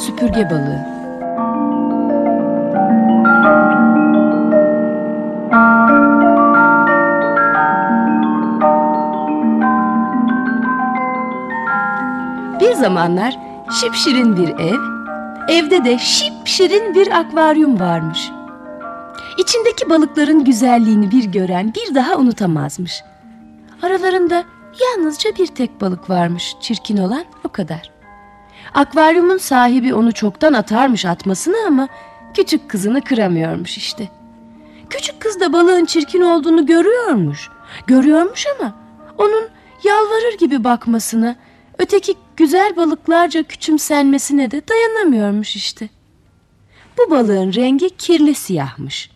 Süpürge balığı Bir zamanlar şipşirin bir ev, evde de şipşirin bir akvaryum varmış. İçindeki balıkların güzelliğini bir gören bir daha unutamazmış. Aralarında yalnızca bir tek balık varmış, çirkin olan o kadar.'' Akvaryumun sahibi onu çoktan atarmış atmasını ama küçük kızını kıramıyormuş işte. Küçük kız da balığın çirkin olduğunu görüyormuş. Görüyormuş ama onun yalvarır gibi bakmasına, öteki güzel balıklarca küçümsenmesine de dayanamıyormuş işte. Bu balığın rengi kirli siyahmış.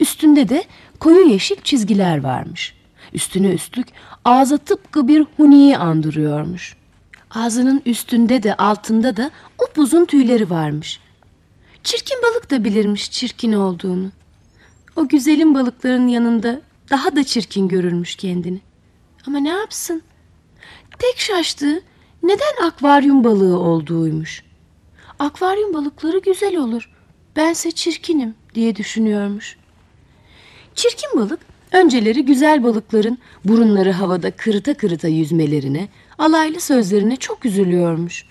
Üstünde de koyu yeşil çizgiler varmış. Üstüne üstlük ağzı tıpkı bir huniyi andırıyormuş. Ağzının üstünde de altında da upuzun tüyleri varmış. Çirkin balık da bilirmiş çirkin olduğunu. O güzelim balıkların yanında daha da çirkin görürmüş kendini. Ama ne yapsın? Tek şaştığı neden akvaryum balığı olduğuymuş. Akvaryum balıkları güzel olur. Bense çirkinim diye düşünüyormuş. Çirkin balık önceleri güzel balıkların burunları havada kırıta kırıta yüzmelerine, alaylı sözlerine çok üzülüyormuş.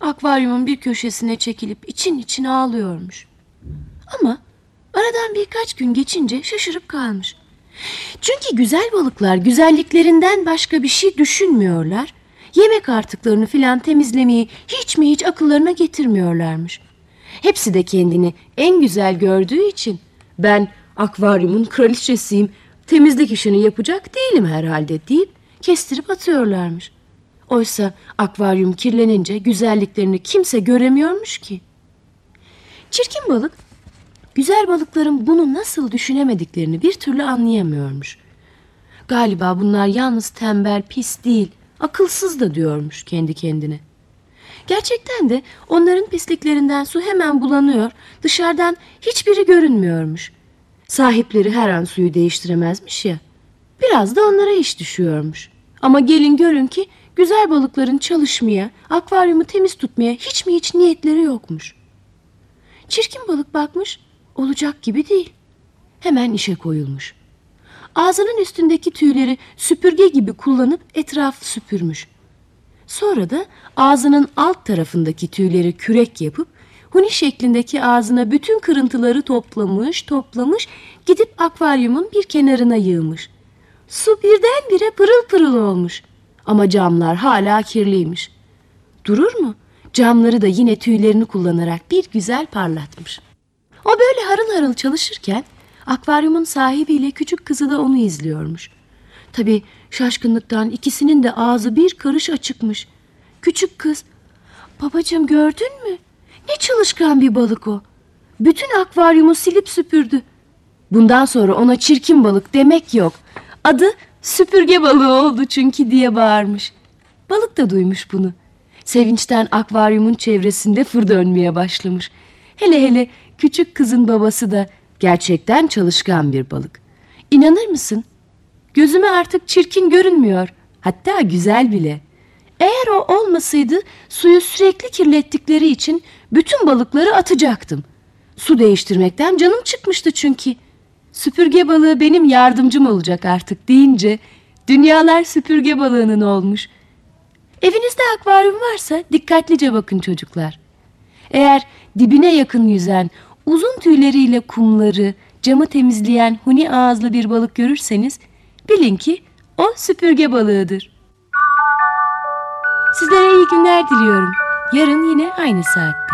Akvaryumun bir köşesine çekilip için için ağlıyormuş. Ama aradan birkaç gün geçince şaşırıp kalmış. Çünkü güzel balıklar güzelliklerinden başka bir şey düşünmüyorlar. Yemek artıklarını filan temizlemeyi hiç mi hiç akıllarına getirmiyorlarmış. Hepsi de kendini en güzel gördüğü için ben akvaryumun kraliçesiyim, temizlik işini yapacak değilim herhalde deyip kestirip atıyorlarmış. Oysa akvaryum kirlenince güzelliklerini kimse göremiyormuş ki. Çirkin balık güzel balıkların bunu nasıl düşünemediklerini bir türlü anlayamıyormuş. Galiba bunlar yalnız tembel, pis değil, akılsız da diyormuş kendi kendine. Gerçekten de onların pisliklerinden su hemen bulanıyor, dışarıdan hiçbiri görünmüyormuş. Sahipleri her an suyu değiştiremezmiş ya. Biraz da onlara iş düşüyormuş. Ama gelin görün ki güzel balıkların çalışmaya, akvaryumu temiz tutmaya hiç mi hiç niyetleri yokmuş. Çirkin balık bakmış, olacak gibi değil. Hemen işe koyulmuş. Ağzının üstündeki tüyleri süpürge gibi kullanıp etrafı süpürmüş. Sonra da ağzının alt tarafındaki tüyleri kürek yapıp huni şeklindeki ağzına bütün kırıntıları toplamış, toplamış, gidip akvaryumun bir kenarına yığmış. Su birdenbire pırıl pırıl olmuş. Ama camlar hala kirliymiş. Durur mu? Camları da yine tüylerini kullanarak bir güzel parlatmış. O böyle harıl harıl çalışırken akvaryumun sahibiyle küçük kızı da onu izliyormuş. Tabii şaşkınlıktan ikisinin de ağzı bir karış açıkmış. Küçük kız, babacığım gördün mü? Ne çalışkan bir balık o. Bütün akvaryumu silip süpürdü. Bundan sonra ona çirkin balık demek yok. Adı süpürge balığı oldu çünkü diye bağırmış. Balık da duymuş bunu. Sevinçten akvaryumun çevresinde fır dönmeye başlamış. Hele hele küçük kızın babası da gerçekten çalışkan bir balık. İnanır mısın? Gözüme artık çirkin görünmüyor. Hatta güzel bile. Eğer o olmasaydı suyu sürekli kirlettikleri için bütün balıkları atacaktım. Su değiştirmekten canım çıkmıştı çünkü. Süpürge balığı benim yardımcım olacak artık deyince dünyalar süpürge balığının olmuş. Evinizde akvaryum varsa dikkatlice bakın çocuklar. Eğer dibine yakın yüzen uzun tüyleriyle kumları, camı temizleyen huni ağızlı bir balık görürseniz bilin ki o süpürge balığıdır. Sizlere iyi günler diliyorum. Yarın yine aynı saatte.